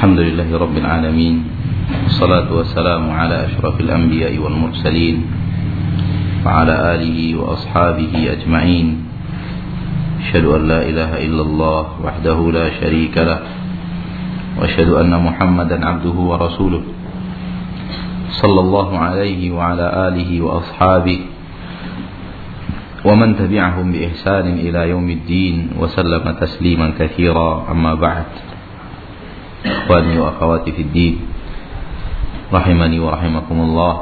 الحمد لله رب العالمين والصلاة والسلام على أشرف الأنبياء والمرسلين وعلى آله وأصحابه أجمعين أشهد أن لا إله إلا الله وحده لا شريك له وأشهد أن محمدا عبده ورسوله صلى الله عليه وعلى آله وأصحابه ومن تبعهم بإحسان إلى يوم الدين وسلم تسليما كثيرا أما بعد. Ikhwani wa akhawati fid. Rahimani wa rahimakumullah.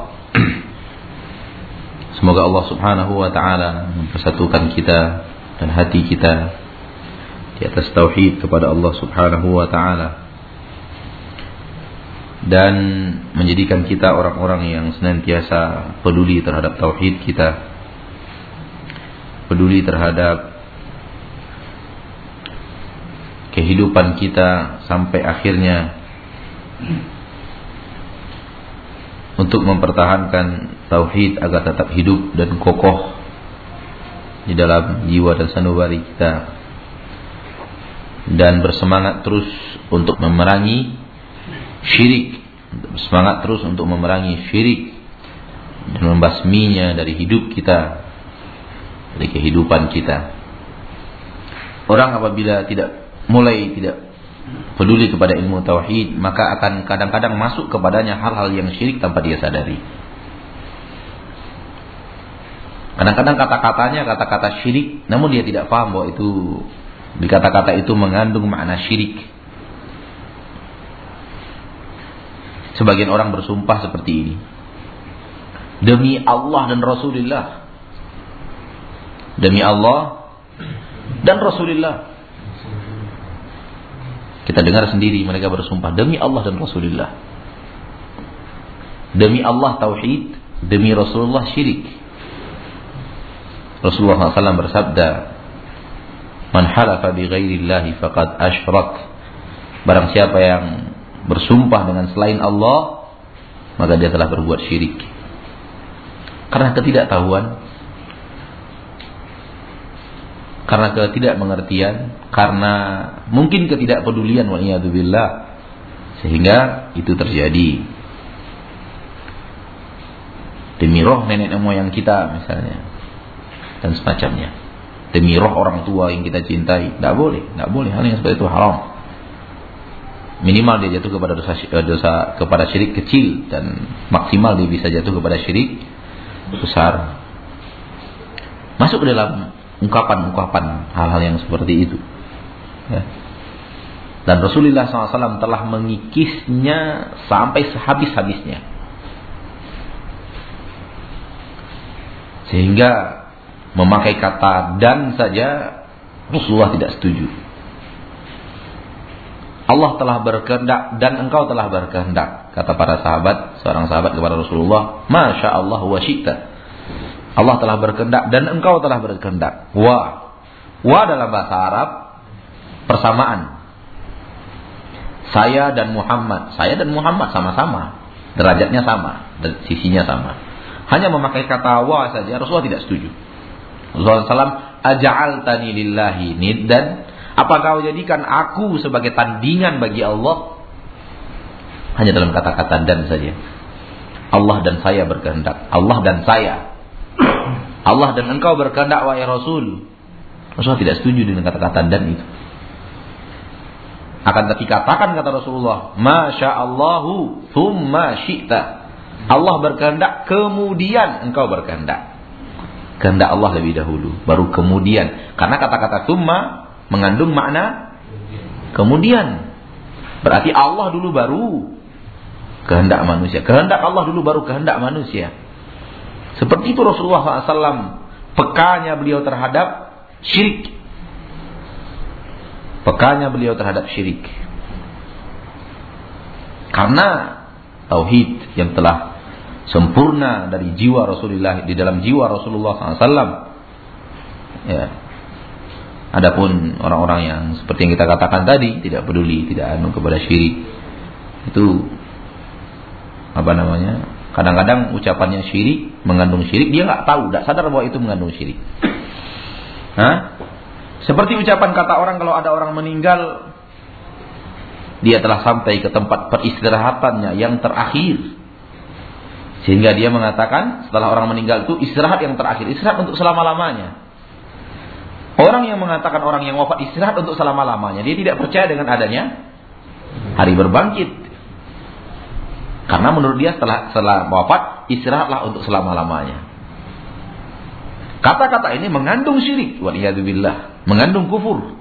Semoga Allah Subhanahu wa taala mempersatukan kita dan hati kita di atas tauhid kepada Allah Subhanahu wa taala dan menjadikan kita orang-orang yang senantiasa peduli terhadap tauhid kita peduli terhadap kehidupan kita sampai akhirnya untuk mempertahankan tauhid agar tetap hidup dan kokoh di dalam jiwa dan sanubari kita. Dan bersemangat terus untuk memerangi syirik. Bersemangat terus untuk memerangi syirik dan membasminya dari hidup kita dari kehidupan kita. Orang apabila tidak mulai tidak peduli kepada ilmu tauhid, maka akan kadang-kadang masuk kepadanya hal-hal yang syirik tanpa dia sadari. Kadang-kadang kata-katanya kata-kata syirik, namun dia tidak paham bahwa itu di kata-kata itu mengandung makna syirik. Sebagian orang bersumpah seperti ini. Demi Allah dan Rasulullah. Demi Allah dan Rasulullah. Kita dengar sendiri mereka bersumpah demi Allah dan Rasulullah. Demi Allah tauhid, demi Rasulullah syirik. Rasulullah SAW bersabda, "Man halafa bi ghairillahi faqad asyrak." Barang siapa yang bersumpah dengan selain Allah, maka dia telah berbuat syirik. Karena ketidaktahuan, karena ketidakmengertian, karena mungkin ketidakpedulian waliyadzubillah sehingga itu terjadi. Demi roh nenek moyang kita misalnya dan semacamnya. Demi roh orang tua yang kita cintai, tidak boleh, tidak boleh hal yang seperti itu haram. Minimal dia jatuh kepada dosa, eh, dosa kepada syirik kecil dan maksimal dia bisa jatuh kepada syirik besar. Masuk ke dalam ungkapan-ungkapan hal-hal yang seperti itu. Ya. Dan Rasulullah SAW telah mengikisnya sampai sehabis-habisnya. Sehingga memakai kata dan saja Rasulullah tidak setuju. Allah telah berkehendak dan engkau telah berkehendak. Kata para sahabat, seorang sahabat kepada Rasulullah, Masya Allah wa syi'ta. Allah telah berkehendak dan engkau telah berkehendak. Wa. Wa dalam bahasa Arab persamaan. Saya dan Muhammad. Saya dan Muhammad sama-sama. Derajatnya sama. Dan sisinya sama. Hanya memakai kata wa saja Rasulullah tidak setuju. Rasulullah SAW aja'al tani lillahi niddan. Apakah kau jadikan aku sebagai tandingan bagi Allah? Hanya dalam kata-kata dan saja. Allah dan saya berkehendak. Allah dan saya. Allah dan engkau berkehendak wahai Rasul. Rasulullah tidak setuju dengan kata-kata dan itu. Akan tapi katakan kata Rasulullah, Masya Allahu thumma syi'ta. Allah berkehendak, kemudian engkau berkehendak. Kehendak Allah lebih dahulu, baru kemudian. Karena kata-kata thumma mengandung makna kemudian. Berarti Allah dulu baru kehendak manusia. Kehendak Allah dulu baru kehendak manusia. Seperti itu Rasulullah SAW pekanya beliau terhadap syirik. Pekanya beliau terhadap syirik. Karena tauhid yang telah sempurna dari jiwa Rasulullah di dalam jiwa Rasulullah SAW. Ya. Adapun orang-orang yang seperti yang kita katakan tadi tidak peduli, tidak anu kepada syirik. Itu apa namanya? Kadang-kadang ucapannya syirik, mengandung syirik, dia nggak tahu, nggak sadar bahwa itu mengandung syirik. Hah? Seperti ucapan kata orang kalau ada orang meninggal, dia telah sampai ke tempat peristirahatannya yang terakhir. Sehingga dia mengatakan setelah orang meninggal itu istirahat yang terakhir, istirahat untuk selama-lamanya. Orang yang mengatakan orang yang wafat istirahat untuk selama-lamanya, dia tidak percaya dengan adanya hari berbangkit. Karena menurut dia setelah setelah wafat istirahatlah untuk selama-lamanya. Kata-kata ini mengandung syirik, waliyadzubillah, mengandung kufur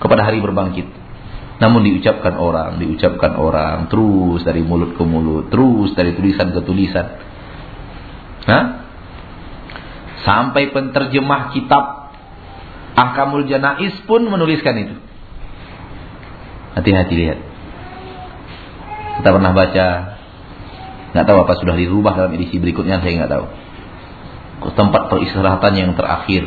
kepada hari berbangkit. Namun diucapkan orang, diucapkan orang, terus dari mulut ke mulut, terus dari tulisan ke tulisan. Hah? Sampai penterjemah kitab Ahkamul Janais pun menuliskan itu. Hati-hati lihat. Kita pernah baca, nggak tahu apa sudah dirubah dalam edisi berikutnya, saya nggak tahu. Tempat peristirahatan yang terakhir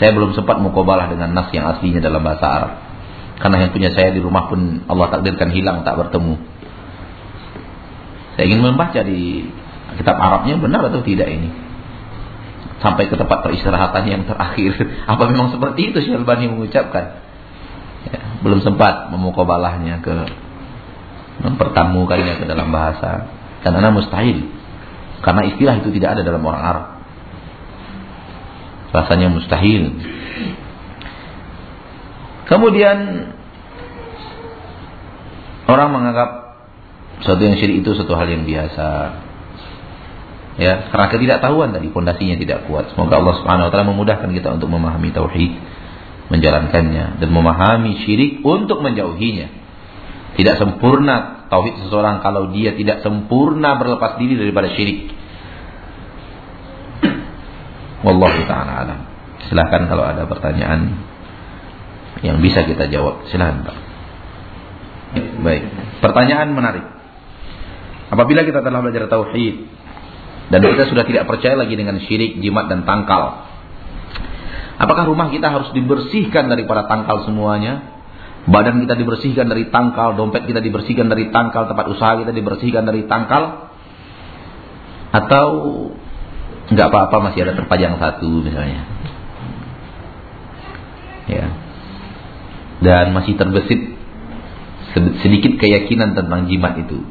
saya belum sempat mukobalah dengan nas yang aslinya dalam bahasa Arab. Karena yang punya saya di rumah pun Allah takdirkan hilang tak bertemu. Saya ingin membaca di kitab Arabnya benar atau tidak ini. Sampai ke tempat peristirahatan yang terakhir. Apa memang seperti itu Syalbani mengucapkan? Ya, belum sempat memukobalahnya ke mempertamukannya ke dalam bahasa. Karena mustahil. Karena istilah itu tidak ada dalam orang Arab rasanya mustahil. Kemudian orang menganggap sesuatu yang syirik itu suatu hal yang biasa. Ya, karena ketidaktahuan tadi pondasinya tidak kuat. Semoga Allah Subhanahu wa taala memudahkan kita untuk memahami tauhid, menjalankannya dan memahami syirik untuk menjauhinya. Tidak sempurna tauhid seseorang kalau dia tidak sempurna berlepas diri daripada syirik. Wallahu taala alam. Silahkan kalau ada pertanyaan yang bisa kita jawab. Silahkan Pak. Baik. Pertanyaan menarik. Apabila kita telah belajar tauhid dan kita sudah tidak percaya lagi dengan syirik, jimat dan tangkal. Apakah rumah kita harus dibersihkan dari para tangkal semuanya? Badan kita dibersihkan dari tangkal, dompet kita dibersihkan dari tangkal, tempat usaha kita dibersihkan dari tangkal? Atau nggak apa-apa masih ada terpajang satu misalnya. Ya. Dan masih terbesit sedikit keyakinan tentang jimat itu.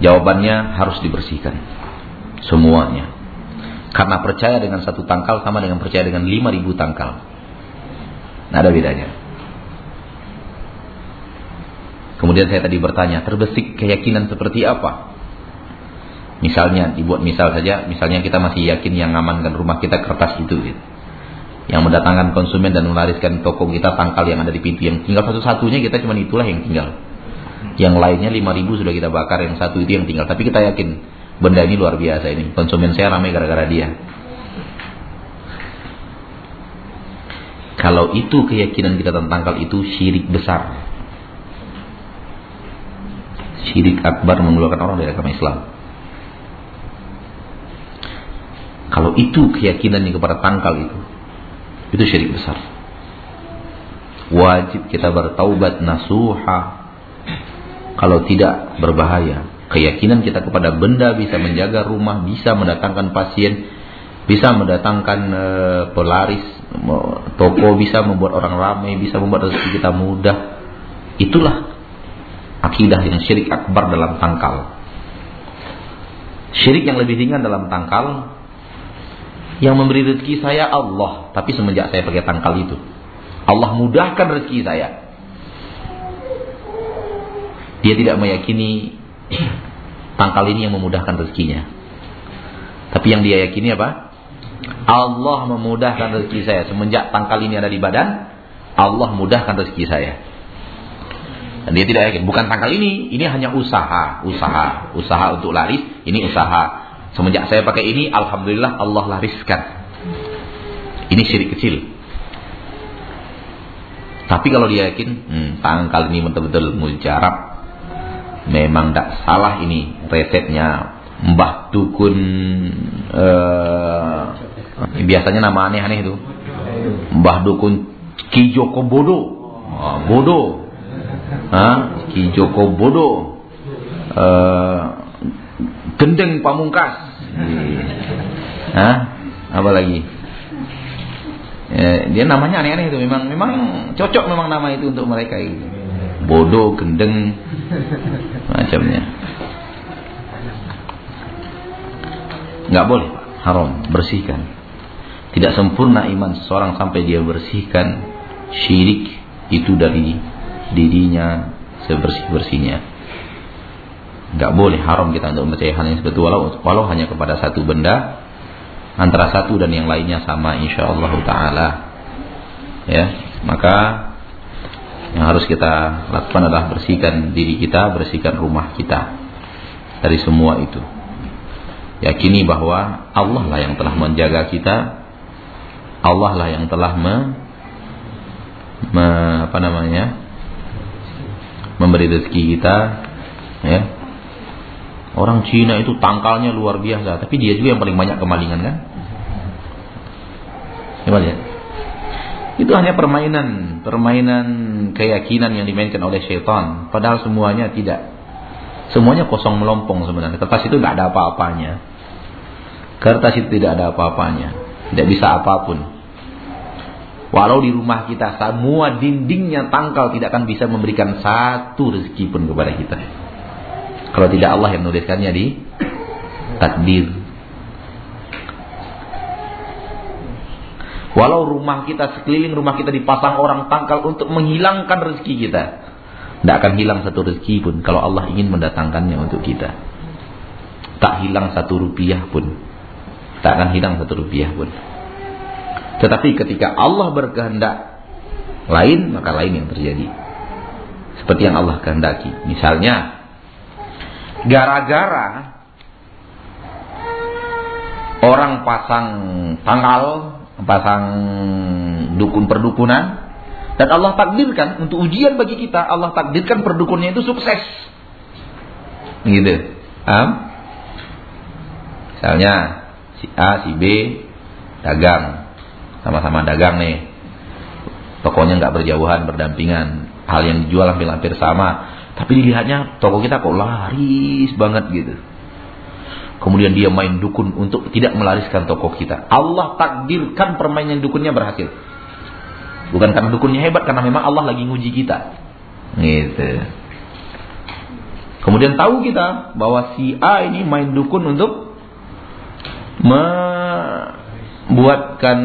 Jawabannya harus dibersihkan semuanya. Karena percaya dengan satu tangkal sama dengan percaya dengan lima ribu tangkal nah, ada bedanya kemudian saya tadi bertanya terbesit keyakinan seperti apa Misalnya dibuat misal saja, misalnya kita masih yakin yang ngamankan rumah kita kertas itu gitu. Yang mendatangkan konsumen dan melariskan toko kita tangkal yang ada di pintu yang tinggal satu-satunya kita cuma itulah yang tinggal. Yang lainnya 5000 sudah kita bakar, yang satu itu yang tinggal. Tapi kita yakin benda ini luar biasa ini. Konsumen saya ramai gara-gara dia. Kalau itu keyakinan kita tentang tangkal itu syirik besar. Syirik akbar mengeluarkan orang dari agama Islam. Kalau itu keyakinan kepada tangkal itu, itu syirik besar. Wajib kita bertaubat nasuha. Kalau tidak berbahaya. Keyakinan kita kepada benda bisa menjaga rumah, bisa mendatangkan pasien, bisa mendatangkan e, pelaris, toko bisa membuat orang ramai, bisa membuat rezeki kita mudah. Itulah akidah yang syirik akbar dalam tangkal. Syirik yang lebih ringan dalam tangkal yang memberi rezeki saya Allah, tapi semenjak saya pakai tangkal itu, Allah mudahkan rezeki saya. Dia tidak meyakini tangkal ini yang memudahkan rezekinya. Tapi yang dia yakini apa? Allah memudahkan rezeki saya. Semenjak tangkal ini ada di badan, Allah mudahkan rezeki saya. Dan dia tidak yakin, bukan tangkal ini, ini hanya usaha, usaha, usaha untuk laris, ini usaha. Semenjak saya pakai ini, Alhamdulillah Allah lariskan. Ini syirik kecil. Tapi kalau dia yakin, hmm, tangkal ini betul-betul mujarab. Memang tidak salah ini resepnya. Mbah Dukun, uh, biasanya nama aneh-aneh itu. Mbah Dukun Ki Joko Bodo. Oh, bodoh. Hah? Ki Joko Bodo. Uh, gendeng pamungkas. Hah? Apa lagi? Ya, dia namanya aneh-aneh itu memang memang cocok memang nama itu untuk mereka itu. Bodoh, gendeng, macamnya. Nggak boleh, haram, bersihkan. Tidak sempurna iman seseorang sampai dia bersihkan syirik itu dari dirinya sebersih-bersihnya. Nggak boleh haram kita untuk percaya hal yang seperti walau, walau hanya kepada satu benda antara satu dan yang lainnya sama insyaallah taala. Ya, maka yang harus kita lakukan adalah bersihkan diri kita, bersihkan rumah kita dari semua itu. Yakini bahwa Allah lah yang telah menjaga kita, Allah lah yang telah me, me apa namanya? memberi rezeki kita, ya. Orang Cina itu tangkalnya luar biasa, tapi dia juga yang paling banyak kemalingan kan? Coba lihat. Itu hanya permainan, permainan keyakinan yang dimainkan oleh syaitan. Padahal semuanya tidak. Semuanya kosong melompong sebenarnya. Kertas itu tidak ada apa-apanya. Kertas itu tidak ada apa-apanya. Tidak bisa apa pun. Walau di rumah kita semua dindingnya tangkal tidak akan bisa memberikan satu rezeki pun kepada kita. Kalau tidak Allah yang menuliskannya di takdir. Walau rumah kita sekeliling rumah kita dipasang orang tangkal untuk menghilangkan rezeki kita. Tidak akan hilang satu rezeki pun kalau Allah ingin mendatangkannya untuk kita. Tak hilang satu rupiah pun. Tak akan hilang satu rupiah pun. Tetapi ketika Allah berkehendak lain, maka lain yang terjadi. Seperti yang Allah kehendaki. Misalnya, gara-gara orang pasang tanggal, pasang dukun perdukunan, dan Allah takdirkan untuk ujian bagi kita, Allah takdirkan perdukunnya itu sukses. Gitu. Um, misalnya si A, si B dagang, sama-sama dagang nih. Tokonya nggak berjauhan, berdampingan. Hal yang dijual hampir-hampir sama. Tapi dilihatnya toko kita kok laris banget gitu. Kemudian dia main dukun untuk tidak melariskan toko kita. Allah takdirkan permainan dukunnya berhasil. Bukan karena dukunnya hebat, karena memang Allah lagi nguji kita. Gitu. Kemudian tahu kita bahwa si A ini main dukun untuk membuatkan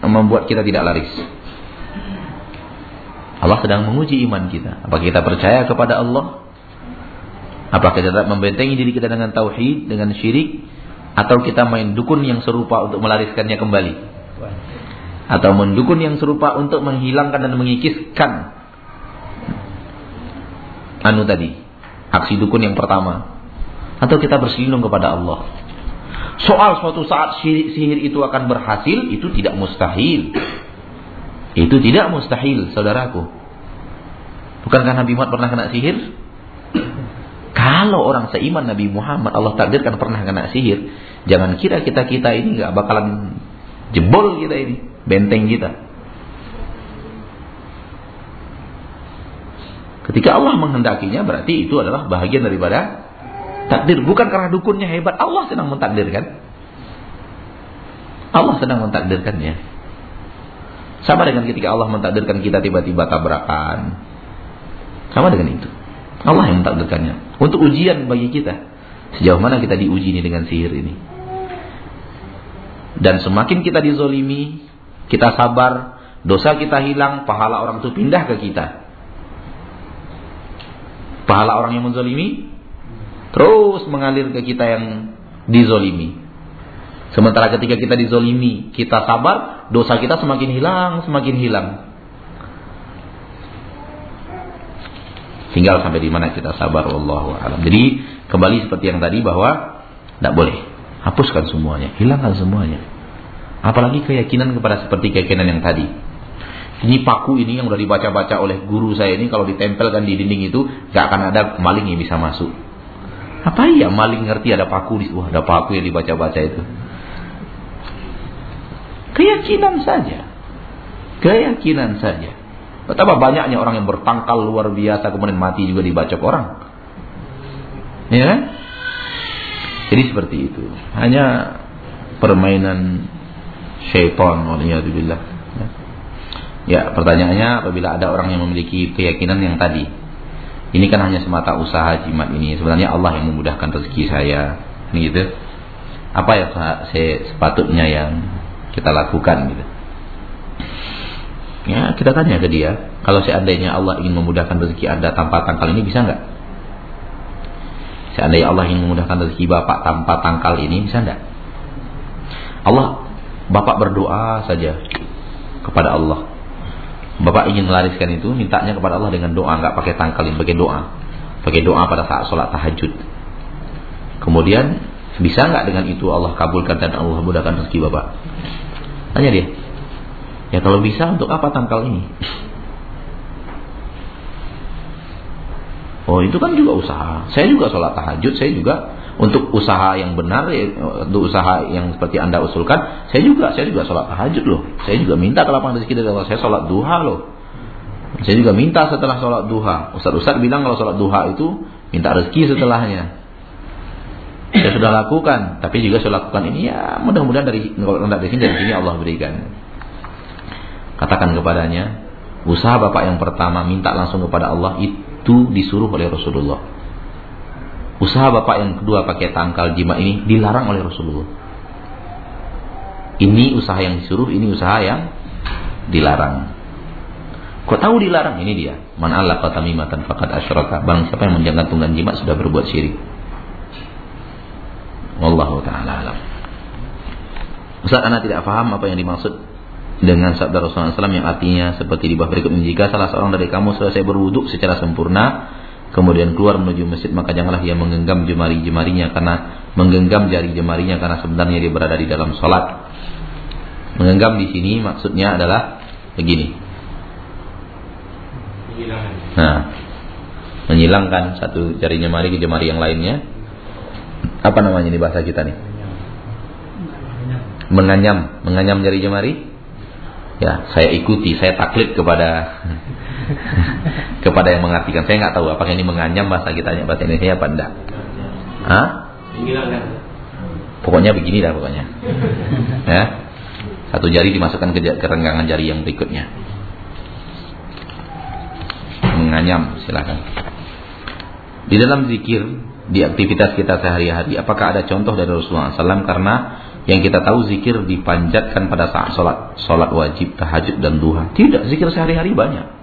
membuat kita tidak laris. Allah sedang menguji iman kita. Apakah kita percaya kepada Allah? Apakah kita membentengi diri kita dengan tauhid, dengan syirik? Atau kita main dukun yang serupa untuk melariskannya kembali? Atau mendukun yang serupa untuk menghilangkan dan mengikiskan anu tadi, aksi dukun yang pertama. Atau kita berselindung kepada Allah. Soal suatu saat sihir, itu akan berhasil, itu tidak mustahil. Itu tidak mustahil, saudaraku. Bukankah Nabi Muhammad pernah kena sihir? Kalau orang seiman Nabi Muhammad Allah takdirkan pernah kena sihir, jangan kira kita kita ini nggak bakalan jebol kita ini, benteng kita. Ketika Allah menghendakinya berarti itu adalah bahagian daripada takdir. Bukan karena dukunnya hebat, Allah sedang mentakdirkan. Allah sedang mentakdirkannya. Sama dengan ketika Allah mentakdirkan kita tiba-tiba tabrakan. Sama dengan itu. Allah yang mentakdirkannya. Untuk ujian bagi kita. Sejauh mana kita diuji ini dengan sihir ini. Dan semakin kita dizolimi, kita sabar, dosa kita hilang, pahala orang itu pindah ke kita. Pahala orang yang menzolimi terus mengalir ke kita yang dizolimi. Sementara ketika kita dizolimi, kita sabar, dosa kita semakin hilang, semakin hilang. Tinggal sampai di mana kita sabar, Allah alam. Jadi kembali seperti yang tadi bahwa tidak boleh hapuskan semuanya, hilangkan semuanya. Apalagi keyakinan kepada seperti keyakinan yang tadi. Ini paku ini yang sudah dibaca-baca oleh guru saya ini kalau ditempelkan di dinding itu gak akan ada maling yang bisa masuk. Apa ya maling ngerti ada paku di wah ada paku yang dibaca-baca itu. Keyakinan saja. Keyakinan saja. Betapa banyaknya orang yang bertangkal luar biasa kemudian mati juga dibacok orang. Ya kan? Jadi seperti itu. Hanya permainan syaitan waliyadzubillah. Ya, pertanyaannya apabila ada orang yang memiliki keyakinan yang tadi. Ini kan hanya semata usaha jimat ini. Sebenarnya Allah yang memudahkan rezeki saya. Ini gitu. Apa ya saya sepatutnya yang kita lakukan gitu. Ya, kita tanya ke dia, kalau seandainya Allah ingin memudahkan rezeki Anda tanpa tangkal ini bisa nggak? Seandainya Allah ingin memudahkan rezeki Bapak tanpa tangkal ini bisa nggak? Allah, Bapak berdoa saja kepada Allah. Bapak ingin melariskan itu, mintanya kepada Allah dengan doa, nggak pakai tangkalin, pakai doa. Pakai doa pada saat sholat tahajud. Kemudian bisa nggak dengan itu Allah kabulkan dan Allah mudahkan rezeki Bapak? Tanya dia. Ya kalau bisa untuk apa tangkal ini? Oh itu kan juga usaha. Saya juga sholat tahajud, saya juga untuk usaha yang benar, ya, untuk usaha yang seperti anda usulkan, saya juga, saya juga sholat tahajud loh. Saya juga minta ke lapangan rezeki dari Allah. Saya sholat duha loh. Saya juga minta setelah sholat duha. Ustaz-ustaz bilang kalau sholat duha itu minta rezeki setelahnya. Saya sudah lakukan, tapi juga saya lakukan ini ya mudah-mudahan dari kalau dari sini dari sini Allah berikan. Katakan kepadanya, usaha bapak yang pertama minta langsung kepada Allah itu disuruh oleh Rasulullah. Usaha bapak yang kedua pakai tangkal jima ini dilarang oleh Rasulullah. Ini usaha yang disuruh, ini usaha yang dilarang. Kau tahu dilarang? Ini dia. Man Allah tamimatan faqad asyraka. Bang siapa yang menggantungkan jima sudah berbuat syirik. Wallahu taala alam. Ustaz Anda tidak paham apa yang dimaksud dengan sabda Rasulullah SAW yang artinya seperti di bawah berikut. Jika salah seorang dari kamu selesai berwuduk secara sempurna, kemudian keluar menuju masjid maka janganlah ia menggenggam jemari-jemarinya karena menggenggam jari jemarinya karena sebenarnya dia berada di dalam sholat. Menggenggam di sini maksudnya adalah begini. Nah, menyilangkan satu jari jemari ke jemari yang lainnya. Apa namanya di bahasa kita nih? Menganyam, menganyam jari jemari. Ya, saya ikuti, saya taklid kepada kepada yang mengartikan. Saya nggak tahu apakah ini menganyam bahasa kita bahasa Indonesia apa enggak. Hah? Pokoknya begini dah pokoknya. Ya. Satu jari dimasukkan ke, ke renggangan jari yang berikutnya. Menganyam silakan. Di dalam zikir di aktivitas kita sehari-hari apakah ada contoh dari Rasulullah SAW karena yang kita tahu zikir dipanjatkan pada saat sholat sholat wajib tahajud dan duha tidak zikir sehari-hari banyak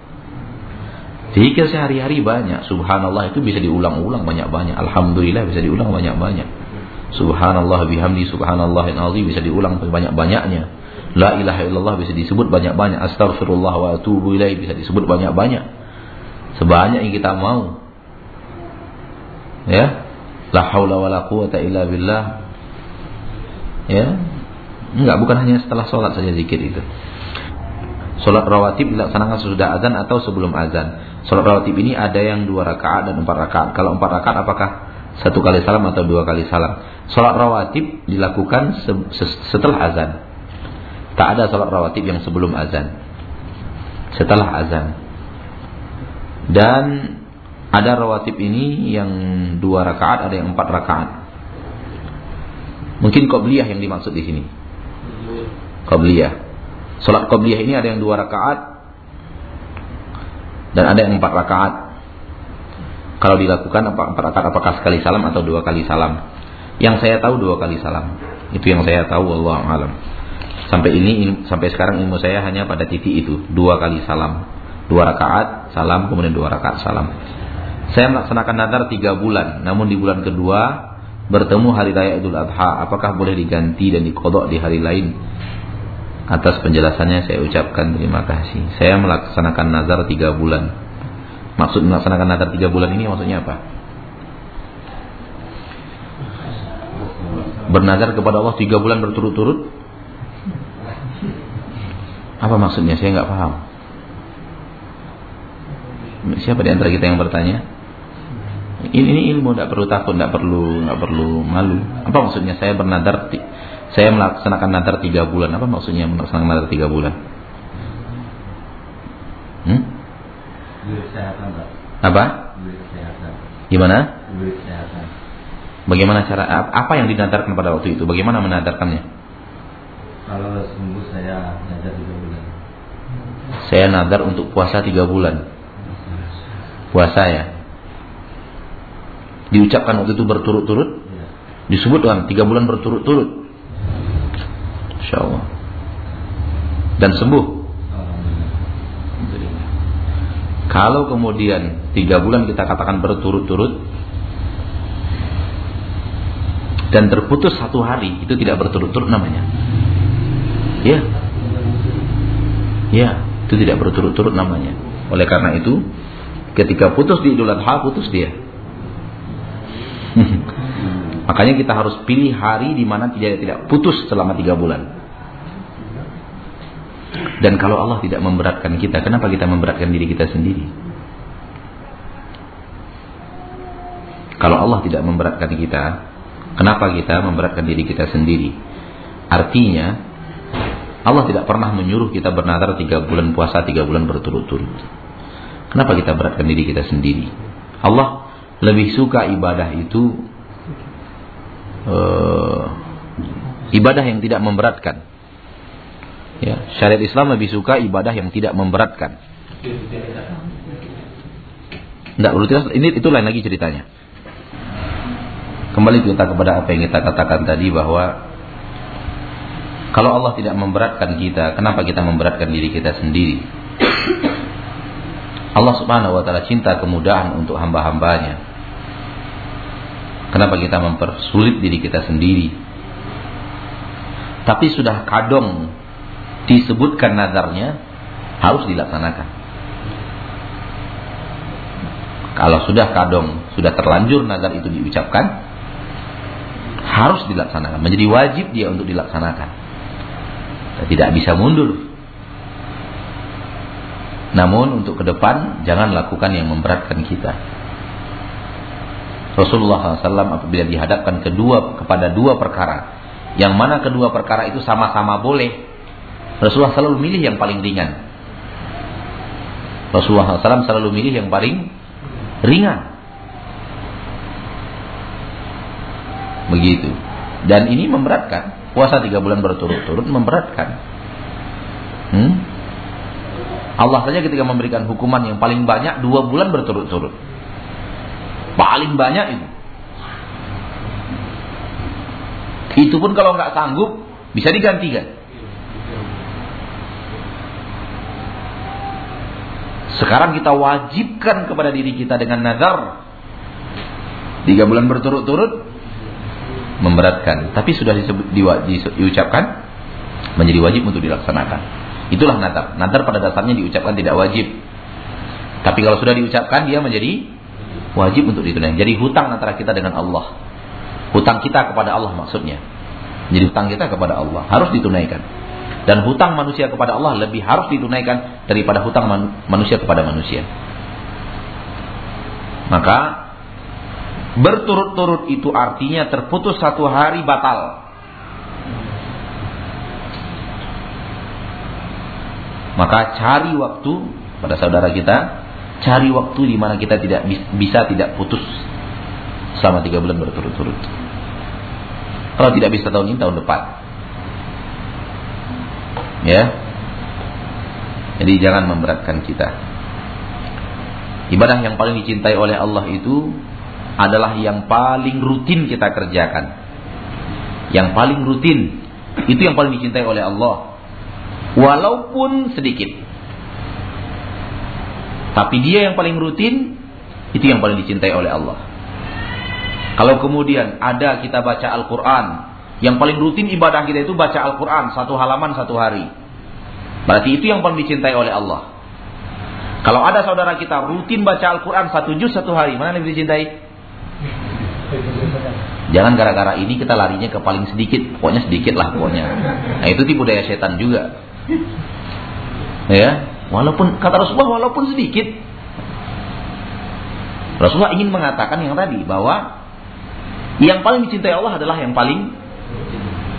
Zikir sehari-hari banyak. Subhanallah itu bisa diulang-ulang banyak-banyak. Alhamdulillah bisa diulang banyak-banyak. Subhanallah bihamdi subhanallah azim bisa diulang banyak-banyaknya. La ilaha illallah bisa disebut banyak-banyak. Astaghfirullah wa atubu ilaih bisa disebut banyak-banyak. Sebanyak yang kita mau. Ya. La haula wa la quwata illa billah. Ya. Enggak, bukan hanya setelah sholat saja zikir itu. Sholat rawatib dilaksanakan sesudah azan atau sebelum azan. Sholat rawatib ini ada yang dua rakaat dan empat rakaat. Kalau empat rakaat apakah satu kali salam atau dua kali salam? Sholat rawatib dilakukan setelah azan. Tak ada sholat rawatib yang sebelum azan. Setelah azan. Dan ada rawatib ini yang dua rakaat, ada yang empat rakaat. Mungkin qobliyah yang dimaksud di sini. Qobliyah. Sholat qobliyah ini ada yang dua rakaat, dan ada yang empat rakaat. Kalau dilakukan empat rakaat apakah sekali salam atau dua kali salam? Yang saya tahu dua kali salam. Itu yang saya tahu Allah alam. Sampai ini sampai sekarang ilmu saya hanya pada titik itu, dua kali salam. Dua rakaat salam kemudian dua rakaat salam. Saya melaksanakan nadar tiga bulan, namun di bulan kedua bertemu hari raya Idul Adha, apakah boleh diganti dan dikodok di hari lain? Atas penjelasannya saya ucapkan terima kasih. Saya melaksanakan nazar tiga bulan. Maksud melaksanakan nazar tiga bulan ini maksudnya apa? Bernazar kepada Allah tiga bulan berturut-turut? Apa maksudnya? Saya nggak paham. Siapa di antara kita yang bertanya? Ini, ini ilmu, tidak perlu takut, tidak perlu, nggak perlu malu. Apa maksudnya? Saya bernadar saya melaksanakan nadar tiga bulan. Apa maksudnya melaksanakan nadar tiga bulan? Hmm? Apa? Gimana? Bagaimana cara apa yang dinadarkan pada waktu itu? Bagaimana menadarkannya? Kalau sembuh saya nadar tiga bulan. Saya nadar untuk puasa tiga bulan. Puasa ya. Diucapkan waktu itu berturut-turut. Disebutkan tiga bulan berturut-turut. Insya Allah. Dan sembuh. Kalau kemudian tiga bulan kita katakan berturut-turut dan terputus satu hari itu tidak berturut-turut namanya. Ya. Ya, itu tidak berturut-turut namanya. Oleh karena itu, ketika putus di Idul Adha putus dia. Makanya kita harus pilih hari di mana tidak tidak putus selama tiga bulan. Dan kalau Allah tidak memberatkan kita, kenapa kita memberatkan diri kita sendiri? Kalau Allah tidak memberatkan kita, kenapa kita memberatkan diri kita sendiri? Artinya, Allah tidak pernah menyuruh kita bernadar tiga bulan puasa, tiga bulan berturut-turut. Kenapa kita beratkan diri kita sendiri? Allah lebih suka ibadah itu uh, ibadah yang tidak memberatkan. Ya, syariat Islam lebih suka ibadah yang tidak memberatkan. Tidak rutinitas ini itu lain lagi ceritanya. Kembali kita kepada apa yang kita katakan tadi bahwa kalau Allah tidak memberatkan kita, kenapa kita memberatkan diri kita sendiri? Allah Subhanahu wa taala cinta kemudahan untuk hamba-hambanya. Kenapa kita mempersulit diri kita sendiri? Tapi sudah kadong disebutkan nadarnya harus dilaksanakan. Kalau sudah kadong, sudah terlanjur nazar itu diucapkan, harus dilaksanakan. Menjadi wajib dia untuk dilaksanakan. Tidak bisa mundur. Namun untuk ke depan jangan lakukan yang memberatkan kita. Rasulullah SAW apabila dihadapkan kedua kepada dua perkara, yang mana kedua perkara itu sama-sama boleh, Rasulullah selalu milih yang paling ringan. Rasulullah SAW selalu milih yang paling ringan. Begitu. Dan ini memberatkan. Puasa tiga bulan berturut-turut memberatkan. Hmm? Allah saja ketika memberikan hukuman yang paling banyak dua bulan berturut-turut. Paling banyak itu. Itu pun kalau nggak sanggup bisa digantikan. Sekarang kita wajibkan kepada diri kita dengan nazar tiga bulan berturut-turut memberatkan, tapi sudah disebut, di, di, diucapkan menjadi wajib untuk dilaksanakan. Itulah nadar. Nadar pada dasarnya diucapkan tidak wajib. Tapi kalau sudah diucapkan dia menjadi wajib untuk ditunaikan. Jadi hutang antara kita dengan Allah. Hutang kita kepada Allah maksudnya. Jadi hutang kita kepada Allah harus ditunaikan. Dan hutang manusia kepada Allah lebih harus ditunaikan daripada hutang man manusia kepada manusia. Maka berturut-turut itu artinya terputus satu hari batal. Maka cari waktu pada saudara kita, cari waktu di mana kita tidak bisa tidak putus selama tiga bulan berturut-turut. Kalau tidak bisa tahun ini, tahun depan. Ya. Jadi jangan memberatkan kita. Ibadah yang paling dicintai oleh Allah itu adalah yang paling rutin kita kerjakan. Yang paling rutin itu yang paling dicintai oleh Allah walaupun sedikit. Tapi dia yang paling rutin itu yang paling dicintai oleh Allah. Kalau kemudian ada kita baca Al-Quran, yang paling rutin ibadah kita itu baca Al-Quran satu halaman satu hari. Berarti itu yang paling dicintai oleh Allah. Kalau ada saudara kita rutin baca Al-Quran satu juz satu hari, mana yang dicintai? Jangan gara-gara ini kita larinya ke paling sedikit, pokoknya sedikit lah pokoknya. Nah itu tipu daya setan juga. Ya, walaupun kata Rasulullah walaupun sedikit. Rasulullah ingin mengatakan yang tadi bahwa yang paling dicintai Allah adalah yang paling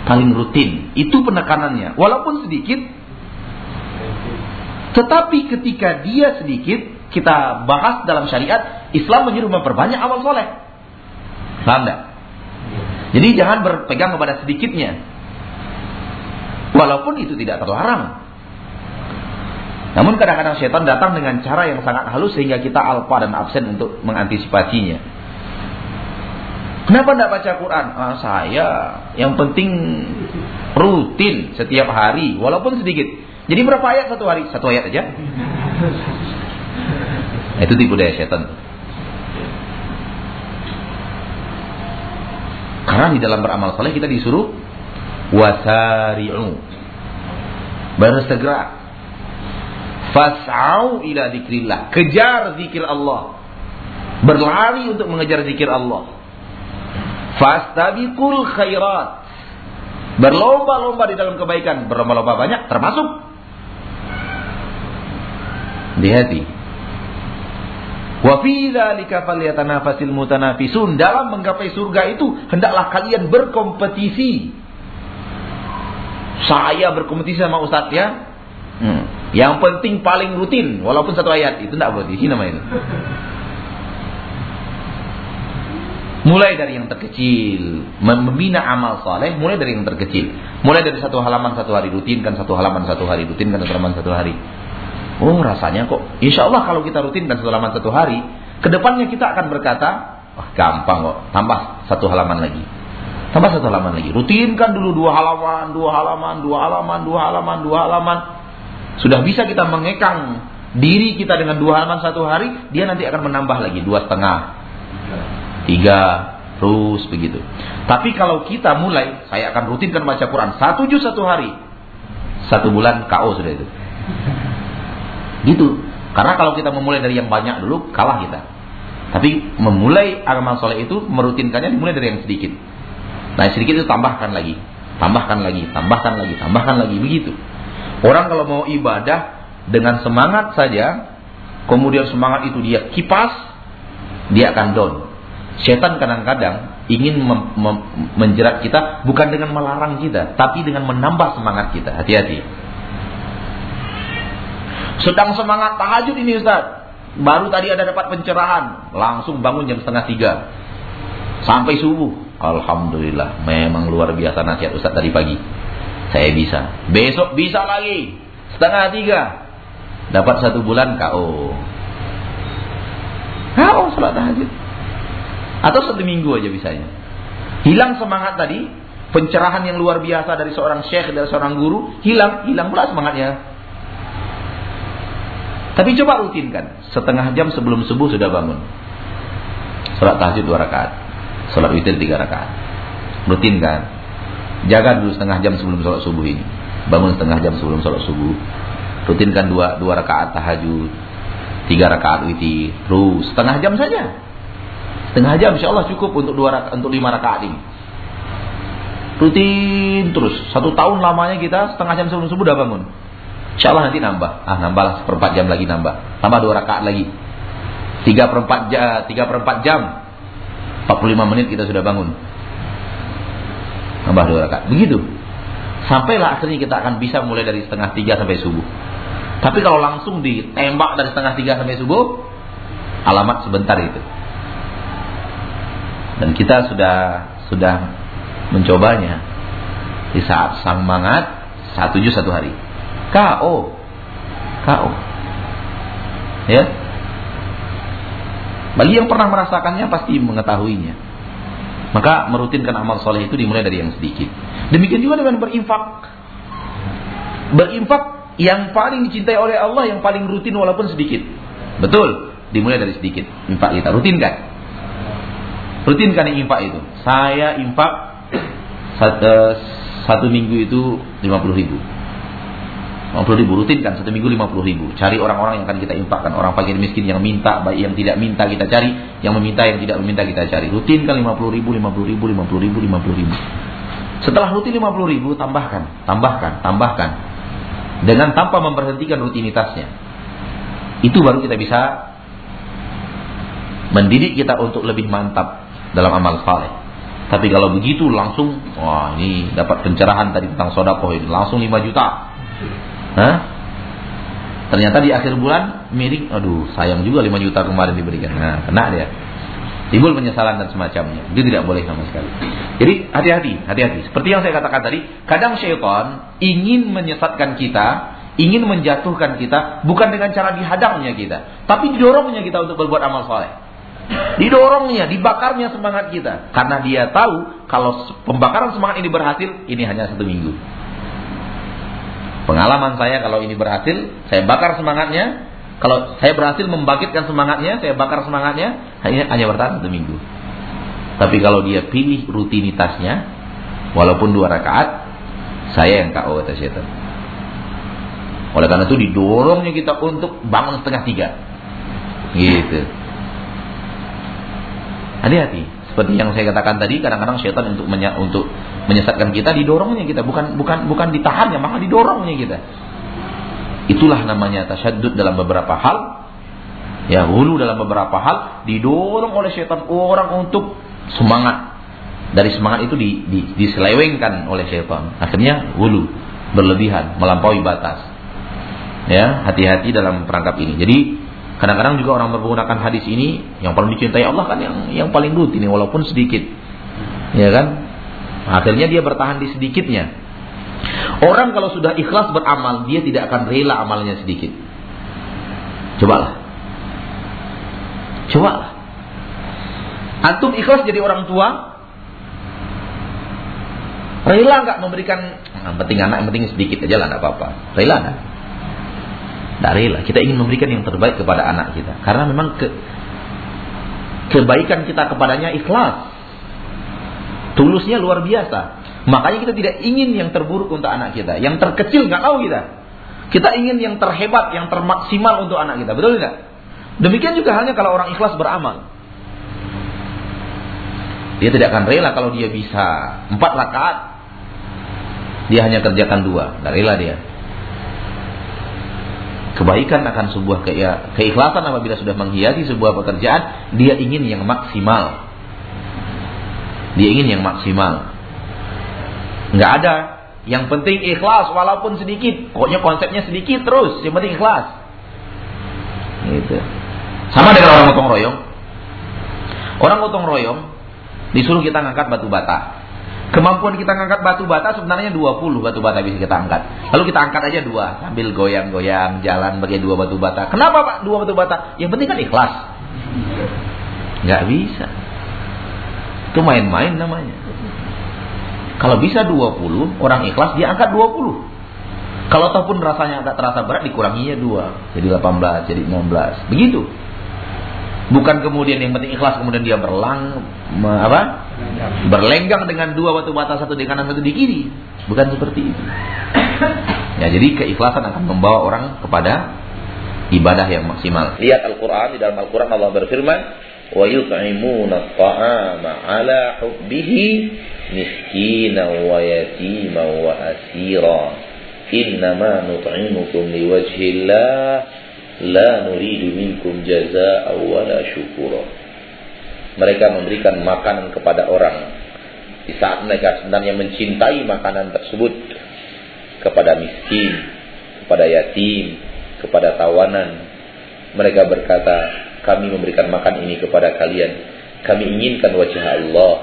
paling rutin. Itu penekanannya. Walaupun sedikit tetapi ketika dia sedikit kita bahas dalam syariat Islam menyuruh memperbanyak amal soleh. Paham Jadi jangan berpegang kepada sedikitnya. Walaupun itu tidak terlarang. Namun kadang-kadang setan datang dengan cara yang sangat halus sehingga kita alpa dan absen untuk mengantisipasinya. Kenapa tidak baca Quran? Ah, saya yang penting rutin setiap hari walaupun sedikit. Jadi berapa ayat satu hari? Satu ayat aja. Itu tipu daya setan. Karena di dalam beramal soleh kita disuruh wasari'u. Bersegera. Fas'au ila zikrillah. Kejar zikir Allah. Berlari untuk mengejar zikir Allah. Fastabiqul khairat. Berlomba-lomba di dalam kebaikan. Berlomba-lomba banyak termasuk di hati. Wa fi dzalika falyatanafasil mutanafisun. Dalam menggapai surga itu hendaklah kalian berkompetisi. Saya berkompetisi sama ustaz ya. Hmm. Yang penting paling rutin walaupun satu ayat itu tidak boleh. Namanya itu. Mulai dari yang terkecil, membina amal soleh, mulai dari yang terkecil. Mulai dari satu halaman satu hari rutinkan, satu halaman satu hari rutinkan, satu halaman satu hari. Oh rasanya kok Insya Allah kalau kita rutin dan satu halaman satu hari Ke depannya kita akan berkata Wah gampang kok Tambah satu halaman lagi Tambah satu halaman lagi Rutinkan dulu dua halaman Dua halaman, dua halaman, dua halaman, dua halaman Sudah bisa kita mengekang Diri kita dengan dua halaman satu hari Dia nanti akan menambah lagi Dua setengah Tiga Terus begitu Tapi kalau kita mulai Saya akan rutinkan baca Quran Satu juz satu hari Satu bulan KO sudah itu Gitu. Karena kalau kita memulai dari yang banyak dulu, kalah kita. Tapi memulai amal soleh itu merutinkannya dimulai dari yang sedikit. Nah sedikit itu tambahkan lagi, tambahkan lagi, tambahkan lagi, tambahkan lagi begitu. Orang kalau mau ibadah dengan semangat saja, kemudian semangat itu dia kipas, dia akan down. Setan kadang-kadang ingin menjerat kita bukan dengan melarang kita, tapi dengan menambah semangat kita. Hati-hati. Sedang semangat tahajud ini Ustaz. Baru tadi ada dapat pencerahan. Langsung bangun jam setengah tiga. Sampai subuh. Alhamdulillah. Memang luar biasa nasihat Ustaz tadi pagi. Saya bisa. Besok bisa lagi. Setengah tiga. Dapat satu bulan KO. KO salat tahajud. Atau satu minggu aja bisanya. Hilang semangat tadi. Pencerahan yang luar biasa dari seorang syekh, dari seorang guru. Hilang. Hilang pula semangatnya. Tapi coba rutinkan. Setengah jam sebelum subuh sudah bangun. Sholat tahajud dua rakaat. Sholat witir tiga rakaat. Rutinkan. Jaga dulu setengah jam sebelum sholat subuh ini. Bangun setengah jam sebelum sholat subuh. Rutinkan dua, dua rakaat tahajud. Tiga rakaat witir. Terus setengah jam saja. Setengah jam insya Allah cukup untuk dua untuk lima rakaat ini. Rutin terus. Satu tahun lamanya kita setengah jam sebelum subuh udah bangun. Insya Allah nanti nambah. Ah nambahlah seperempat jam lagi nambah. Tambah dua rakaat lagi. Tiga perempat jam, tiga perempat jam. 45 menit kita sudah bangun. Nambah dua rakaat. Begitu. Sampailah akhirnya kita akan bisa mulai dari setengah tiga sampai subuh. Tapi kalau langsung ditembak dari setengah tiga sampai subuh, alamat sebentar itu. Dan kita sudah sudah mencobanya di saat sang mangat satu juz satu hari. KO. KO. Ya. Bagi yang pernah merasakannya pasti mengetahuinya. Maka merutinkan amal soleh itu dimulai dari yang sedikit. Demikian juga dengan berinfak. Berinfak yang paling dicintai oleh Allah yang paling rutin walaupun sedikit. Betul, dimulai dari sedikit. Infak kita rutinkan. Rutinkan yang infak itu. Saya infak satu, eh, satu minggu itu 50 ribu. 50 ribu rutinkan satu minggu 50 ribu. Cari orang-orang yang akan kita infakkan. Orang fakir miskin yang minta baik yang tidak minta kita cari. Yang meminta yang tidak meminta kita cari. Rutinkan 50 ribu 50 ribu 50 ribu 50 ribu. Setelah rutin 50 ribu tambahkan tambahkan tambahkan. Dengan tanpa memberhentikan rutinitasnya. Itu baru kita bisa mendidik kita untuk lebih mantap dalam amal saleh. Tapi kalau begitu langsung wah ini dapat pencerahan tadi tentang sodakoh ini. Langsung 5 juta Hah? Ternyata di akhir bulan miring, aduh sayang juga 5 juta kemarin diberikan. Nah, kena dia. Timbul penyesalan dan semacamnya. Itu tidak boleh sama sekali. Jadi hati-hati, hati-hati. Seperti yang saya katakan tadi, kadang syaitan ingin menyesatkan kita, ingin menjatuhkan kita bukan dengan cara dihadangnya kita, tapi didorongnya kita untuk berbuat amal soleh. Didorongnya, dibakarnya semangat kita. Karena dia tahu kalau pembakaran semangat ini berhasil, ini hanya satu minggu. Pengalaman saya kalau ini berhasil, saya bakar semangatnya. Kalau saya berhasil membangkitkan semangatnya, saya bakar semangatnya, hanya, hanya bertahan satu minggu. Tapi kalau dia pilih rutinitasnya, walaupun dua rakaat, saya yang KO kata syaitan. Oleh karena itu didorongnya kita untuk bangun setengah tiga. Gitu. Hati-hati. Seperti yang saya katakan tadi, kadang-kadang syaitan untuk untuk menyesatkan kita didorongnya kita, bukan bukan bukan ditahannya, malah didorongnya kita. Itulah namanya tasyadud dalam beberapa hal. Ya, hulu dalam beberapa hal didorong oleh syaitan orang untuk semangat. Dari semangat itu di, di, diselewengkan oleh syaitan. Akhirnya hulu berlebihan, melampaui batas. Ya, hati-hati dalam perangkap ini. Jadi Kadang-kadang juga orang menggunakan hadis ini yang paling dicintai Allah kan yang yang paling rutin walaupun sedikit. Ya kan? Akhirnya dia bertahan di sedikitnya. Orang kalau sudah ikhlas beramal, dia tidak akan rela amalnya sedikit. Cobalah. Cobalah. Antum ikhlas jadi orang tua, rela nggak memberikan, yang penting anak, yang penting sedikit aja lah, nggak apa-apa. Rela nggak? Tidak rela. Kita ingin memberikan yang terbaik kepada anak kita. Karena memang ke, kebaikan kita kepadanya ikhlas. Tulusnya luar biasa. Makanya kita tidak ingin yang terburuk untuk anak kita. Yang terkecil nggak tahu kita. Kita ingin yang terhebat, yang termaksimal untuk anak kita. Betul tidak? Demikian juga halnya kalau orang ikhlas beramal. Dia tidak akan rela kalau dia bisa empat rakaat. Dia hanya kerjakan dua. Tidak rela dia kebaikan akan sebuah ke, ya, keikhlasan apabila sudah menghiasi sebuah pekerjaan, dia ingin yang maksimal. Dia ingin yang maksimal. Enggak ada. Yang penting ikhlas walaupun sedikit. Pokoknya konsepnya sedikit terus. Yang penting ikhlas. Gitu. Sama dengan orang gotong royong. Orang gotong royong disuruh kita ngangkat batu bata. Kemampuan kita ngangkat batu bata sebenarnya 20 batu bata bisa kita angkat. Lalu kita angkat aja dua sambil goyang-goyang jalan pakai dua batu bata. Kenapa Pak dua batu bata? Yang penting kan ikhlas. Gak bisa. Itu main-main namanya. Kalau bisa 20, orang ikhlas dia angkat 20. Kalau ataupun rasanya agak terasa berat dikuranginya dua, jadi 18, jadi 16. Begitu. Bukan kemudian yang penting ikhlas kemudian dia berlang apa? Berlenggang dengan dua batu bata satu di kanan satu di kiri. Bukan seperti itu. ya, jadi keikhlasan akan membawa orang kepada ibadah yang maksimal. Lihat Al-Qur'an di dalam Al-Qur'an Allah berfirman, "Wa yut'imuna at-ta'ama 'ala hubbihi miskina wa yatima wa asira. Innama nut'imukum liwajhillah La nuridu minkum jaza'a wala syukura. Mereka memberikan makanan kepada orang di saat mereka sebenarnya mencintai makanan tersebut kepada miskin, kepada yatim, kepada tawanan. Mereka berkata, kami memberikan makan ini kepada kalian. Kami inginkan wajah Allah.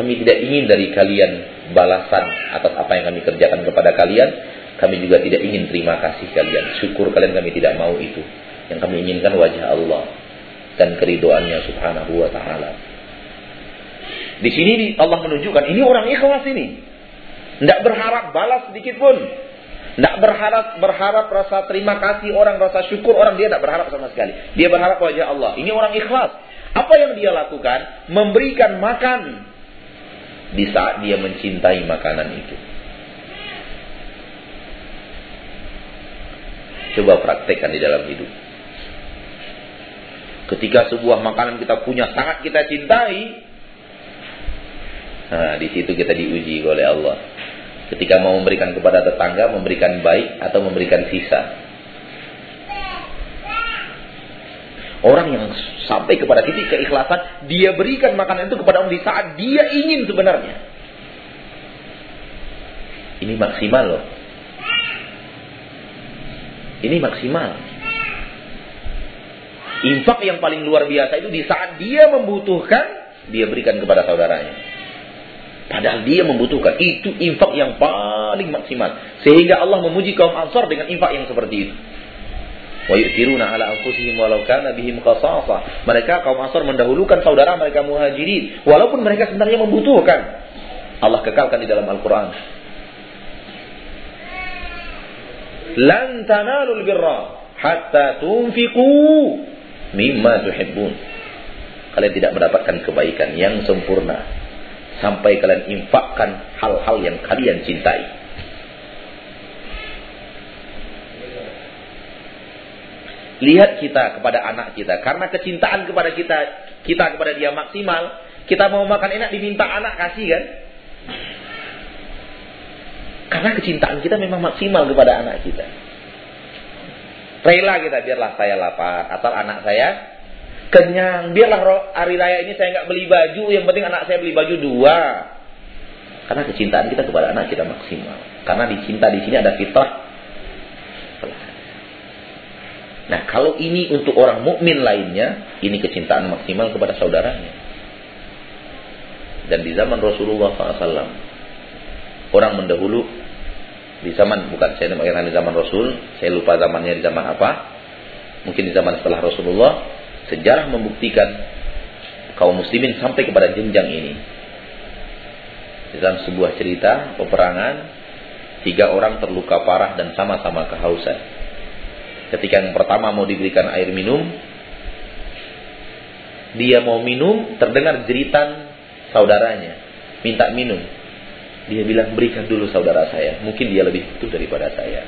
Kami tidak ingin dari kalian balasan atas apa yang kami kerjakan kepada kalian kami juga tidak ingin terima kasih kalian. Syukur kalian kami tidak mau itu. Yang kami inginkan wajah Allah dan keridoannya subhanahu wa ta'ala. Di sini Allah menunjukkan ini orang ikhlas ini. Tidak berharap balas sedikit pun. Tidak berharap berharap rasa terima kasih orang, rasa syukur orang dia tidak berharap sama sekali. Dia berharap wajah Allah. Ini orang ikhlas. Apa yang dia lakukan? Memberikan makan di saat dia mencintai makanan itu. Coba praktekkan di dalam hidup. Ketika sebuah makanan kita punya sangat kita cintai, nah di situ kita diuji oleh Allah. Ketika mau memberikan kepada tetangga, memberikan baik atau memberikan sisa. Orang yang sampai kepada titik keikhlasan, dia berikan makanan itu kepada orang di saat dia ingin sebenarnya. Ini maksimal loh. Ini maksimal. Infak yang paling luar biasa itu di saat dia membutuhkan, dia berikan kepada saudaranya. Padahal dia membutuhkan. Itu infak yang paling maksimal. Sehingga Allah memuji kaum Ansar dengan infak yang seperti itu. Wa yu'thiruna ala anfusihim walau kana bihim. Mereka kaum Ansar mendahulukan saudara mereka Muhajirin walaupun mereka sebenarnya membutuhkan. Allah kekalkan di dalam Al-Qur'an. Lan tanalul birra hatta tunfiqu mimma tuhibbun. Kalian tidak mendapatkan kebaikan yang sempurna sampai kalian infakkan hal-hal yang kalian cintai. Lihat kita kepada anak kita. Karena kecintaan kepada kita, kita kepada dia maksimal. Kita mau makan enak diminta anak kasih kan? Karena kecintaan kita memang maksimal kepada anak kita. Rela kita biarlah saya lapar asal anak saya kenyang. Biarlah hari raya ini saya nggak beli baju, yang penting anak saya beli baju dua. Karena kecintaan kita kepada anak kita maksimal. Karena dicinta di sini ada fitrah Nah, kalau ini untuk orang mukmin lainnya, ini kecintaan maksimal kepada saudaranya. Dan di zaman Rasulullah SAW, orang mendahulu di zaman bukan saya mengatakan di zaman Rasul, saya lupa zamannya di zaman apa. Mungkin di zaman setelah Rasulullah, sejarah membuktikan kaum muslimin sampai kepada jenjang ini. Di dalam sebuah cerita peperangan, tiga orang terluka parah dan sama-sama kehausan. Ketika yang pertama mau diberikan air minum, dia mau minum, terdengar jeritan saudaranya, minta minum. Dia bilang, berikan dulu saudara saya, mungkin dia lebih butuh daripada saya.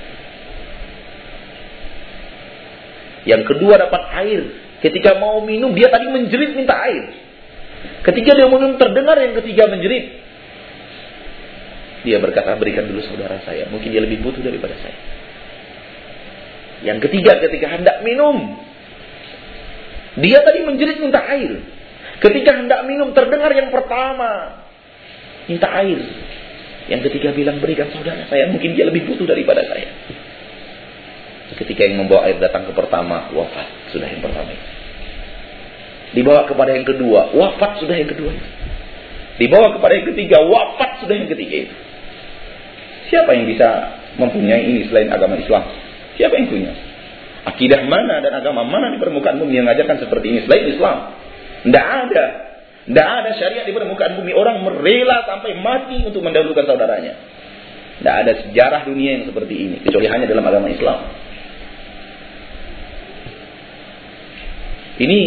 Yang kedua dapat air. Ketika mau minum, dia tadi menjerit minta air. Ketika dia minum, terdengar yang ketiga menjerit. Dia berkata, berikan dulu saudara saya, mungkin dia lebih butuh daripada saya. Yang ketiga ketika hendak minum. Dia tadi menjerit minta air. Ketika hendak minum terdengar yang pertama. Minta air. Yang ketiga bilang berikan saudara saya. Mungkin dia lebih butuh daripada saya. Ketika yang membawa air datang ke pertama. Wafat. Sudah yang pertama Dibawa kepada yang kedua. Wafat sudah yang kedua Dibawa kepada yang ketiga. Wafat sudah yang ketiga. Siapa yang bisa mempunyai ini selain agama Islam? Siapa yang punya? Akidah mana dan agama mana di permukaan bumi yang mengajarkan seperti ini selain Islam? Tidak ada. Tidak ada syariat di permukaan bumi. Orang merela sampai mati untuk mendahulukan saudaranya. Tidak ada sejarah dunia yang seperti ini. Kecuali hanya dalam agama Islam. Ini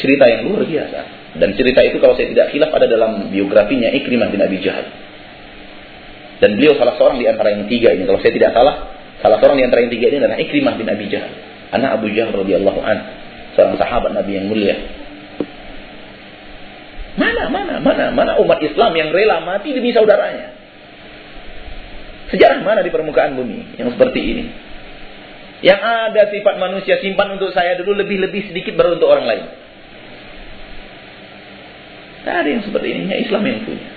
cerita yang luar biasa. Dan cerita itu kalau saya tidak khilaf ada dalam biografinya Ikrimah bin Abi Jahal. Dan beliau salah seorang di antara yang tiga ini. Kalau saya tidak salah, Salah seorang di antara yang tiga ini adalah Ikrimah bin Abi Jahal. Anak Abu Jahal radhiyallahu an, seorang sahabat Nabi yang mulia. Mana, mana, mana, mana umat Islam yang rela mati demi saudaranya? Sejarah mana di permukaan bumi yang seperti ini? Yang ada sifat manusia simpan untuk saya dulu lebih-lebih sedikit baru untuk orang lain. Tidak ada yang seperti ini, hanya Islam yang punya.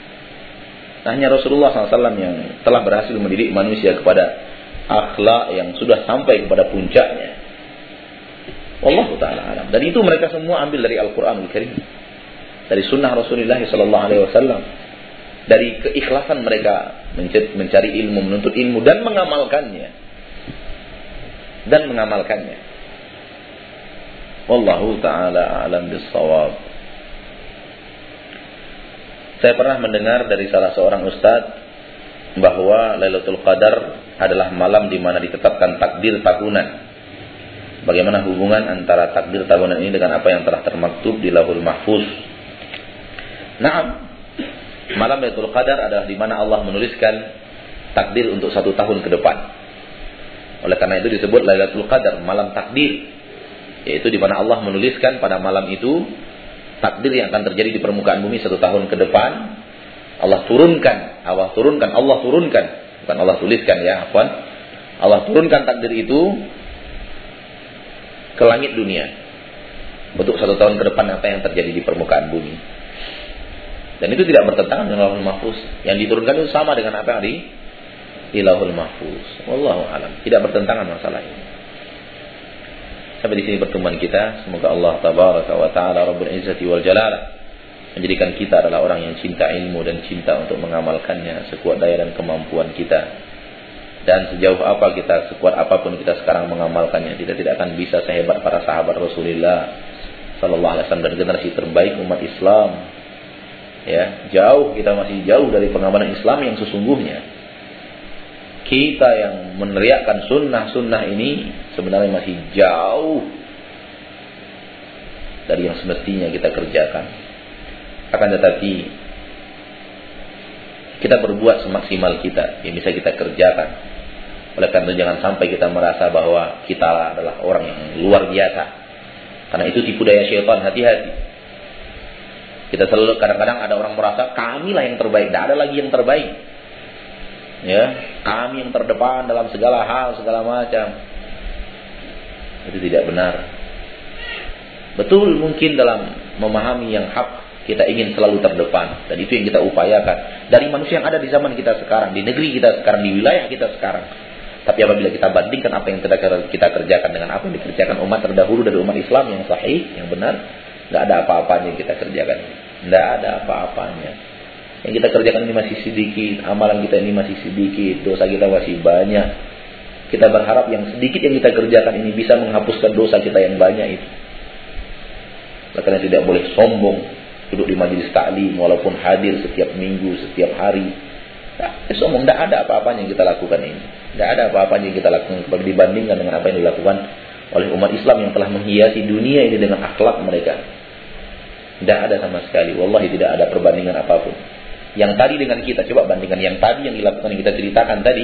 Hanya Rasulullah SAW yang telah berhasil mendidik manusia kepada akhlak yang sudah sampai kepada puncaknya. Allah taala alam. Dan itu mereka semua ambil dari Al-Qur'anul Karim. Dari sunnah Rasulullah sallallahu alaihi wasallam. Dari keikhlasan mereka mencari ilmu, menuntut ilmu dan mengamalkannya. Dan mengamalkannya. Wallahu taala alam bisawab. Saya pernah mendengar dari salah seorang ustadz bahwa Lailatul Qadar adalah malam di mana ditetapkan takdir tahunan. Bagaimana hubungan antara takdir tahunan ini dengan apa yang telah termaktub di Lahul Mahfuz? Nah, malam Lailatul Qadar adalah di mana Allah menuliskan takdir untuk satu tahun ke depan. Oleh karena itu disebut Lailatul Qadar, malam takdir. Yaitu di mana Allah menuliskan pada malam itu takdir yang akan terjadi di permukaan bumi satu tahun ke depan Allah turunkan, Allah turunkan, Allah turunkan, bukan Allah tuliskan ya, apa? Allah turunkan takdir itu ke langit dunia. Untuk satu tahun ke depan apa yang terjadi di permukaan bumi. Dan itu tidak bertentangan dengan Lauhul Mahfuz. Yang diturunkan itu sama dengan apa yang di di Lauhul Mahfuz. Wallahu alam. Tidak bertentangan masalah ini. Sampai di sini pertemuan kita. Semoga Allah tabaraka wa taala rabbul izzati wal jalalah menjadikan kita adalah orang yang cinta ilmu dan cinta untuk mengamalkannya sekuat daya dan kemampuan kita. Dan sejauh apa kita, sekuat apa pun kita sekarang mengamalkannya, kita tidak akan bisa sehebat para sahabat Rasulullah Sallallahu Alaihi Wasallam dan generasi terbaik umat Islam. Ya, jauh kita masih jauh dari pengamalan Islam yang sesungguhnya. Kita yang meneriakkan sunnah-sunnah ini sebenarnya masih jauh dari yang semestinya kita kerjakan. Akan tetapi kita berbuat semaksimal kita yang bisa kita kerjakan. Oleh karena jangan sampai kita merasa bahwa kita adalah orang yang luar biasa. Karena itu tipu daya syaitan, hati-hati. Kita selalu kadang-kadang ada orang merasa kamilah yang terbaik, tidak ada lagi yang terbaik. Ya, kami yang terdepan dalam segala hal, segala macam. Itu tidak benar. Betul mungkin dalam memahami yang hak kita ingin selalu terdepan dan itu yang kita upayakan dari manusia yang ada di zaman kita sekarang, di negeri kita sekarang, di wilayah kita sekarang. Tapi apabila kita bandingkan apa yang kita kerjakan dengan apa yang dikerjakan umat terdahulu dari umat Islam yang sahih, yang benar, nggak ada apa-apanya yang kita kerjakan. Nggak ada apa-apanya. Yang kita kerjakan ini masih sedikit, amalan kita ini masih sedikit, dosa kita masih banyak. Kita berharap yang sedikit yang kita kerjakan ini bisa menghapuskan dosa kita yang banyak itu. Karena tidak boleh sombong, duduk di majelis taklim walaupun hadir setiap minggu, setiap hari. Nah, sombong, tidak ada apa-apanya yang kita lakukan ini. Tidak ada apa-apanya yang kita lakukan dibandingkan dengan apa yang dilakukan oleh umat Islam yang telah menghiasi dunia ini dengan akhlak mereka. Tidak ada sama sekali. Wallahi tidak ada perbandingan apa pun. Yang tadi dengan kita, coba bandingkan yang tadi yang dilakukan yang kita ceritakan tadi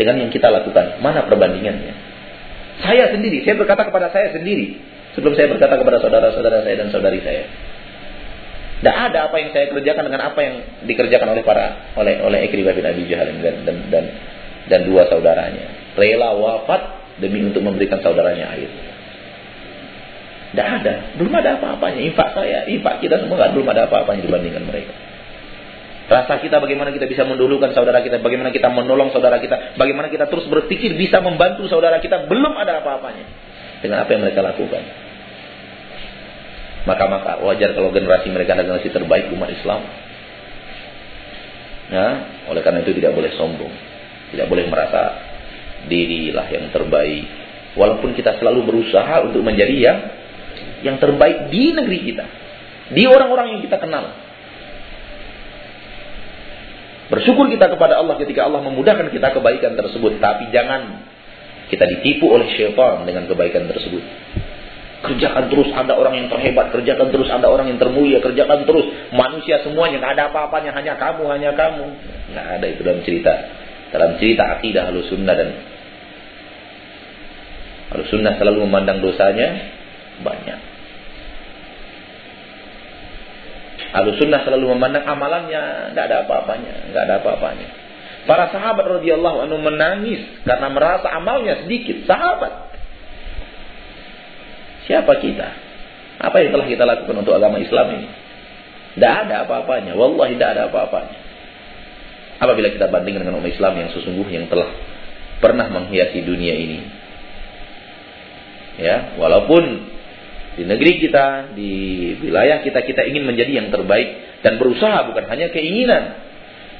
dengan yang kita lakukan. Mana perbandingannya? Saya sendiri, saya berkata kepada saya sendiri sebelum saya berkata kepada saudara-saudara saya dan saudari saya. Tidak ada apa yang saya kerjakan dengan apa yang dikerjakan oleh para oleh oleh Ikrimah bin Abi Jahal dan, dan dan dan dua saudaranya. Rela wafat demi untuk memberikan saudaranya air. Tidak ada, belum ada apa-apanya. Infak saya, infak kita semua belum ada apa-apanya dibandingkan mereka. Rasa kita bagaimana kita bisa mendulukan saudara kita, bagaimana kita menolong saudara kita, bagaimana kita terus berpikir bisa membantu saudara kita, belum ada apa-apanya dengan apa yang mereka lakukan. Maka maka wajar kalau generasi mereka adalah generasi terbaik umat Islam. Ya, oleh karena itu tidak boleh sombong. Tidak boleh merasa dirilah yang terbaik. Walaupun kita selalu berusaha untuk menjadi yang yang terbaik di negeri kita. Di orang-orang yang kita kenal. Bersyukur kita kepada Allah ketika Allah memudahkan kita kebaikan tersebut. Tapi jangan kita ditipu oleh syaitan dengan kebaikan tersebut. Kerjakan terus Anda orang yang terhebat, kerjakan terus Anda orang yang termulia, kerjakan terus manusia semuanya, nggak ada apa-apanya, hanya kamu, hanya kamu. Nggak ada itu dalam cerita. Dalam cerita akidah halus sunnah dan halus sunnah selalu memandang dosanya banyak. Halus sunnah selalu memandang amalannya, nggak ada apa-apanya, nggak ada apa-apanya. Para sahabat radhiyallahu anhu menangis karena merasa amalnya sedikit. Sahabat Siapa kita? Apa yang telah kita lakukan untuk agama Islam ini? Tidak ada apa-apanya. Wallahi tidak ada apa-apanya. Apabila kita bandingkan dengan umat Islam yang sesungguhnya yang telah pernah menghiasi dunia ini. Ya, walaupun di negeri kita, di wilayah kita, kita ingin menjadi yang terbaik dan berusaha bukan hanya keinginan,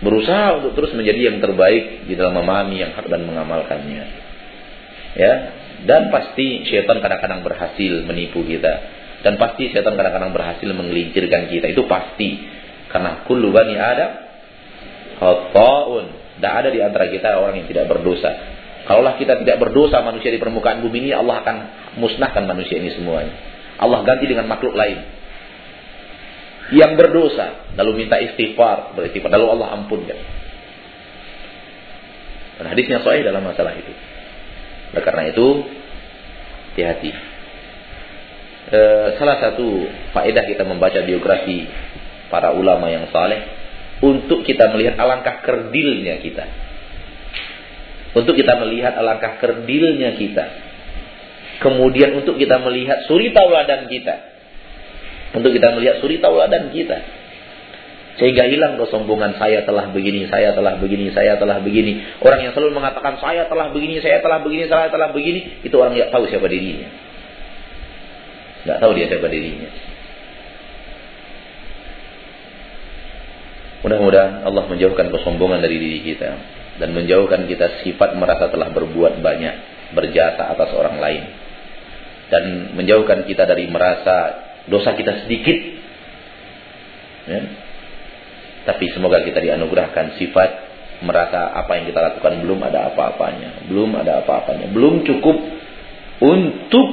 berusaha untuk terus menjadi yang terbaik di dalam memahami yang hak dan mengamalkannya. Ya, dan pasti syaitan kadang-kadang berhasil menipu kita. Dan pasti syaitan kadang-kadang berhasil menggelincirkan kita. Itu pasti. Karena kullu bani Adam khata'un. Tidak ada di antara kita orang yang tidak berdosa. Kalaulah kita tidak berdosa manusia di permukaan bumi ini, Allah akan musnahkan manusia ini semuanya. Allah ganti dengan makhluk lain. Yang berdosa, lalu minta istighfar, beristighfar, lalu Allah ampunkan. Dan hadisnya sahih dalam masalah itu. Oleh karena itu, hati-hati. E, salah satu faedah kita membaca biografi para ulama yang saleh untuk kita melihat alangkah kerdilnya kita. Untuk kita melihat alangkah kerdilnya kita. Kemudian untuk kita melihat suri tauladan kita. Untuk kita melihat suri tauladan kita. Sehingga hilang kesombongan saya telah begini, saya telah begini, saya telah begini. Orang yang selalu mengatakan saya telah begini, saya telah begini, saya telah begini. Itu orang yang tahu siapa dirinya. Tidak tahu dia siapa dirinya. Mudah-mudahan Allah menjauhkan kesombongan dari diri kita dan menjauhkan kita sifat merasa telah berbuat banyak, berjasa atas orang lain. Dan menjauhkan kita dari merasa dosa kita sedikit. Ya. Tapi semoga kita dianugerahkan sifat merasa apa yang kita lakukan belum ada apa-apanya, belum ada apa-apanya, belum cukup untuk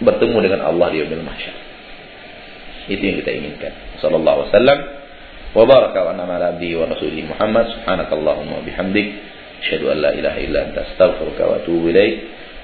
bertemu dengan Allah di yaumil mahsyar. Itu yang kita inginkan. Sallallahu alaihi wasallam wa baraka wa anama ala wa rasulih Muhammad subhanakallahumma wa bihamdik asyhadu an la ilaha illa anta astaghfiruka wa atubu ilaik.